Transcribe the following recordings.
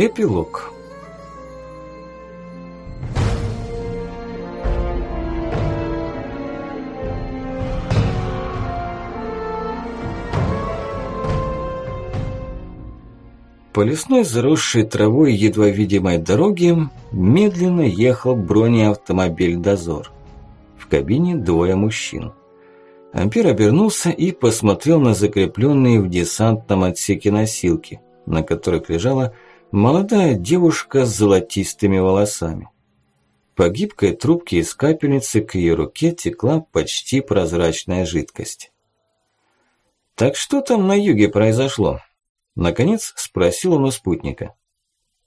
Эпилог По лесной заросшей травой едва видимой дороге медленно ехал бронеавтомобиль «Дозор». В кабине двое мужчин. Ампер обернулся и посмотрел на закрепленные в десантном отсеке носилки, на которых лежала молодая девушка с золотистыми волосами. По гибкой трубке из капельницы к ее руке текла почти прозрачная жидкость. «Так что там на юге произошло?» Наконец спросил он у спутника.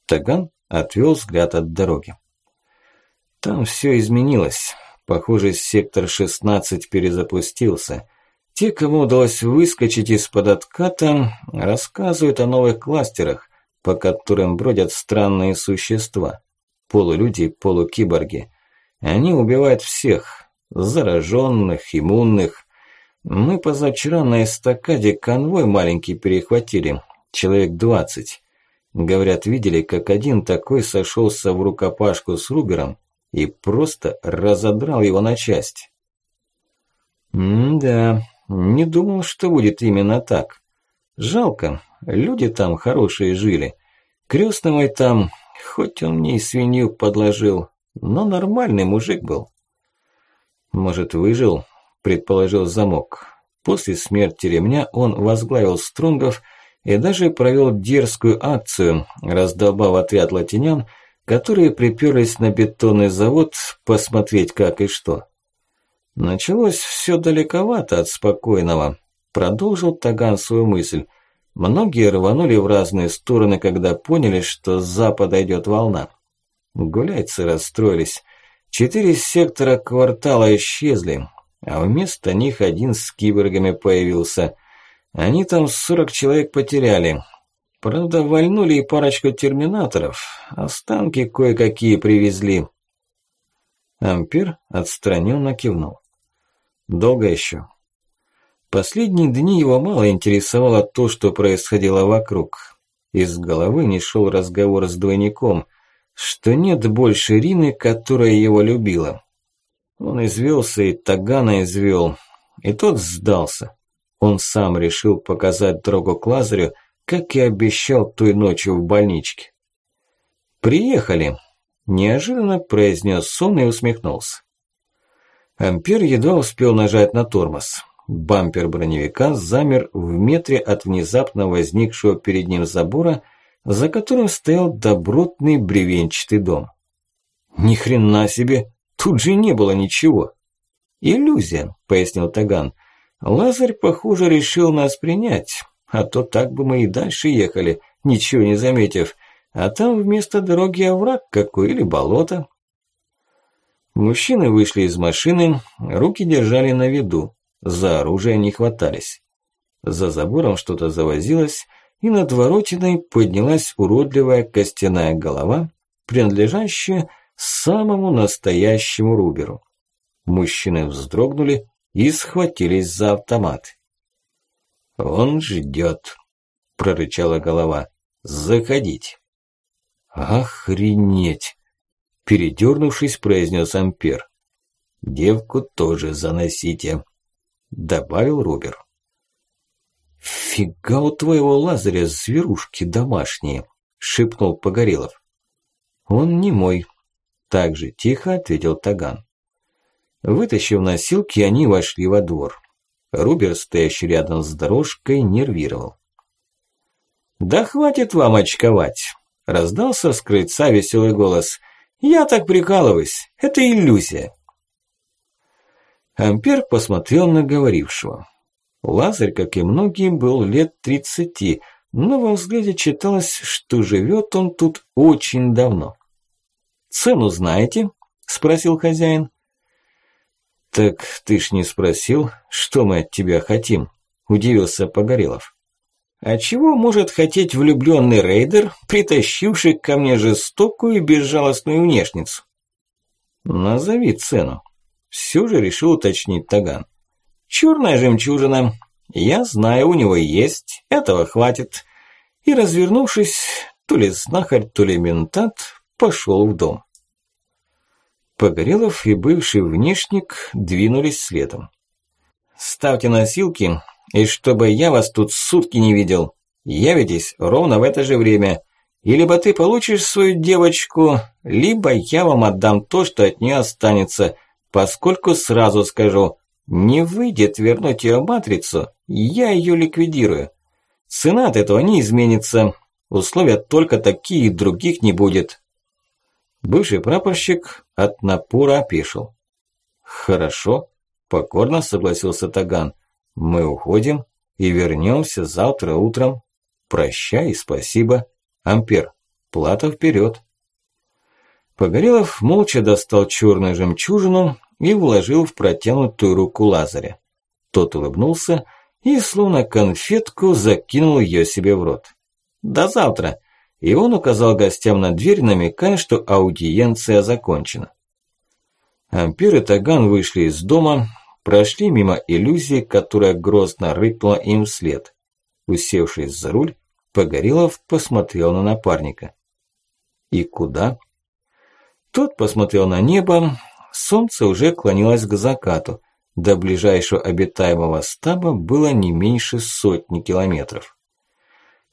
Таган отвел взгляд от дороги. Там все изменилось. Похоже, сектор 16 перезапустился. Те, кому удалось выскочить из-под отката, рассказывают о новых кластерах, по которым бродят странные существа. Полулюди, полукиборги. Они убивают всех. Зараженных, иммунных. Мы позавчера на эстакаде конвой маленький перехватили человек двадцать. Говорят, видели, как один такой сошелся в рукопашку с Рубером и просто разодрал его на части. М-да, не думал, что будет именно так. Жалко, люди там хорошие жили. Крестный мой там, хоть он мне и свинью подложил, но нормальный мужик был. Может, выжил, предположил замок. После смерти ремня он возглавил Стронгов и даже провел дерзкую акцию, раздолбав отряд латинян, которые приперлись на бетонный завод посмотреть как и что. Началось все далековато от спокойного, продолжил Таган свою мысль. Многие рванули в разные стороны, когда поняли, что с запада идет волна. Гуляйцы расстроились. Четыре сектора квартала исчезли, а вместо них один с киборгами появился. Они там 40 человек потеряли. Правда, вальнули и парочку терминаторов. Останки кое-какие привезли. Ампер отстраненно кивнул. Долго еще. Последние дни его мало интересовало то, что происходило вокруг. Из головы не шел разговор с двойником, что нет больше Рины, которая его любила. Он извелся и Тагана извел, и тот сдался. Он сам решил показать дорогу к Лазарю, как и обещал той ночью в больничке. «Приехали!» – неожиданно произнес он и усмехнулся. Ампер едва успел нажать на тормоз. Бампер броневика замер в метре от внезапно возникшего перед ним забора, за которым стоял добротный бревенчатый дом. «Ни хрена себе! Тут же не было ничего!» «Иллюзия», – пояснил Таган. Лазарь, похоже, решил нас принять, а то так бы мы и дальше ехали, ничего не заметив, а там вместо дороги овраг какой или болото. Мужчины вышли из машины, руки держали на виду, за оружие не хватались. За забором что-то завозилось, и над воротиной поднялась уродливая костяная голова, принадлежащая самому настоящему Руберу. Мужчины вздрогнули и схватились за автомат. «Он ждет», – прорычала голова. «Заходить». «Охренеть!» – передернувшись, произнес Ампер. «Девку тоже заносите», – добавил Рубер. «Фига у твоего Лазаря зверушки домашние», – шепнул Погорелов. «Он не мой», – так же тихо ответил Таган. Вытащив носилки, они вошли во двор. Рубер, стоящий рядом с дорожкой, нервировал. «Да хватит вам очковать!» – раздался с крыльца веселый голос. «Я так прикалываюсь, это иллюзия!» Ампер посмотрел на говорившего. Лазарь, как и многие, был лет тридцати, но во взгляде читалось, что живет он тут очень давно. «Цену знаете?» – спросил хозяин. «Так ты ж не спросил, что мы от тебя хотим?» – удивился Погорелов. «А чего может хотеть влюбленный рейдер, притащивший ко мне жестокую и безжалостную внешницу?» «Назови цену», – все же решил уточнить Таган. «Черная жемчужина. Я знаю, у него есть, этого хватит». И, развернувшись, то ли знахарь, то ли ментат, пошел в дом. Погорелов и бывший внешник двинулись следом. «Ставьте носилки, и чтобы я вас тут сутки не видел. Явитесь ровно в это же время. И либо ты получишь свою девочку, либо я вам отдам то, что от нее останется, поскольку сразу скажу, не выйдет вернуть ее матрицу, я ее ликвидирую. Цена от этого не изменится, условия только такие, других не будет. Бывший прапорщик от напора опешил. Хорошо, покорно согласился Таган. Мы уходим и вернемся завтра утром. Прощай и спасибо. Ампер, плата вперед. Погорелов молча достал черную жемчужину и вложил в протянутую руку Лазаря. Тот улыбнулся и, словно конфетку, закинул ее себе в рот. «До завтра!» И он указал гостям на дверь, намекая, что аудиенция закончена. Ампер и Таган вышли из дома, прошли мимо иллюзии, которая грозно рыкнула им вслед. Усевшись за руль, Погорелов посмотрел на напарника. «И куда?» Тот посмотрел на небо, солнце уже клонилось к закату, до ближайшего обитаемого стаба было не меньше сотни километров.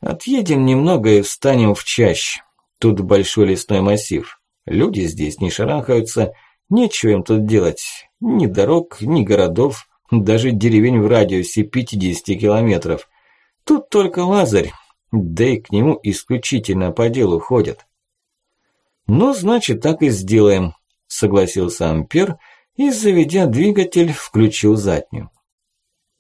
Отъедем немного и встанем в чащ. Тут большой лесной массив. Люди здесь не шарахаются, нечего им тут делать. Ни дорог, ни городов, даже деревень в радиусе 50 километров. Тут только Лазарь, да и к нему исключительно по делу ходят. Ну, значит, так и сделаем, согласился Ампер и, заведя двигатель, включил заднюю.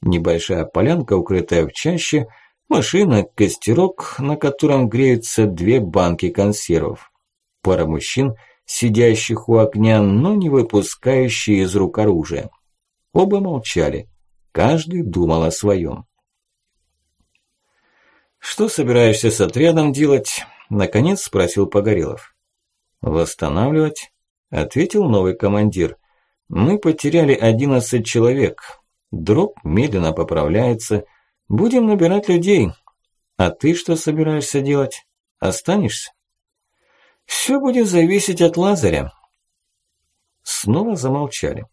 Небольшая полянка, укрытая в чаще, машина, костерок, на котором греются две банки консервов. Пара мужчин, сидящих у огня, но не выпускающие из рук оружия. Оба молчали, каждый думал о своем. «Что собираешься с отрядом делать?» – наконец спросил Погорелов. «Восстанавливать?» – ответил новый командир. Мы потеряли 11 человек. Дроп медленно поправляется. Будем набирать людей. А ты что собираешься делать? Останешься? Все будет зависеть от Лазаря. Снова замолчали.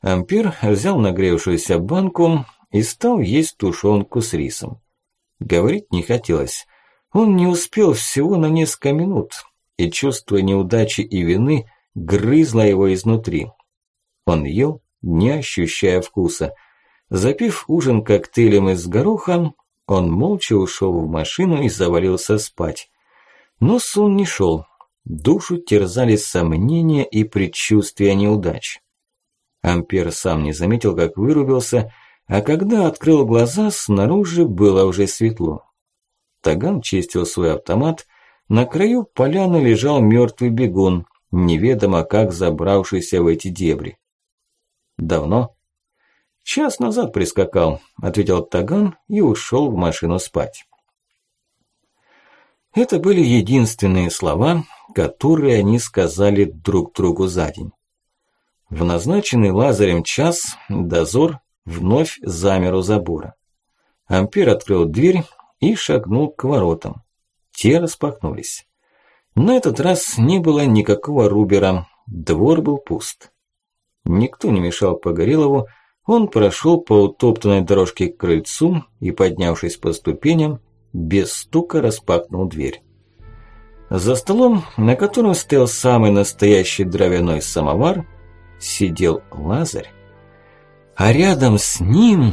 Ампир взял нагревшуюся банку и стал есть тушенку с рисом. Говорить не хотелось. Он не успел всего на несколько минут, и чувство неудачи и вины грызло его изнутри. Он ел, не ощущая вкуса. Запив ужин коктейлем из гороха, он молча ушел в машину и завалился спать. Но сон не шел. Душу терзали сомнения и предчувствия неудач. Ампер сам не заметил, как вырубился, а когда открыл глаза, снаружи было уже светло. Таган чистил свой автомат, на краю поляны лежал мертвый бегун, неведомо как забравшийся в эти дебри. Давно? Час назад прискакал, ответил Таган и ушел в машину спать. Это были единственные слова, которые они сказали друг другу за день. В назначенный Лазарем час дозор вновь замер у забора. Ампер открыл дверь и шагнул к воротам. Те распахнулись. На этот раз не было никакого Рубера, двор был пуст. Никто не мешал Погорелову, он прошел по утоптанной дорожке к крыльцу и, поднявшись по ступеням, без стука распахнул дверь. За столом, на котором стоял самый настоящий дровяной самовар, сидел Лазарь. А рядом с ним...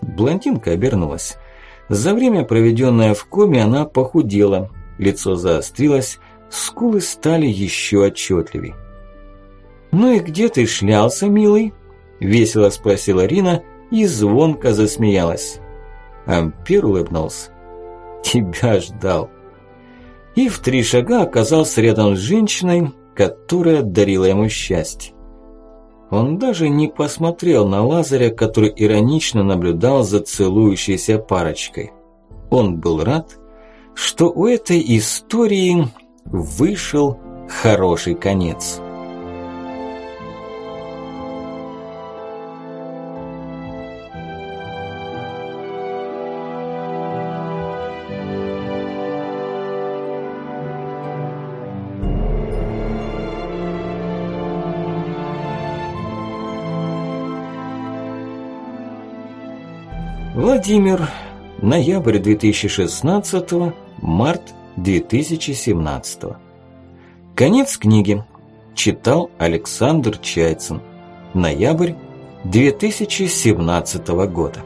Блондинка обернулась. За время, проведенное в коме, она похудела, лицо заострилось, скулы стали еще отчетливее. «Ну и где ты шлялся, милый?» – весело спросила Рина и звонко засмеялась. Ампер улыбнулся. «Тебя ждал». И в три шага оказался рядом с женщиной, которая дарила ему счастье. Он даже не посмотрел на Лазаря, который иронично наблюдал за целующейся парочкой. Он был рад, что у этой истории вышел хороший конец. Владимир. Ноябрь 2016, март 2017. Конец книги. Читал Александр Чайцин. Ноябрь 2017 года.